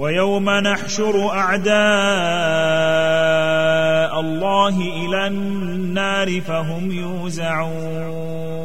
ويوم نحشر أعداء الله إلى النار فهم يوزعون.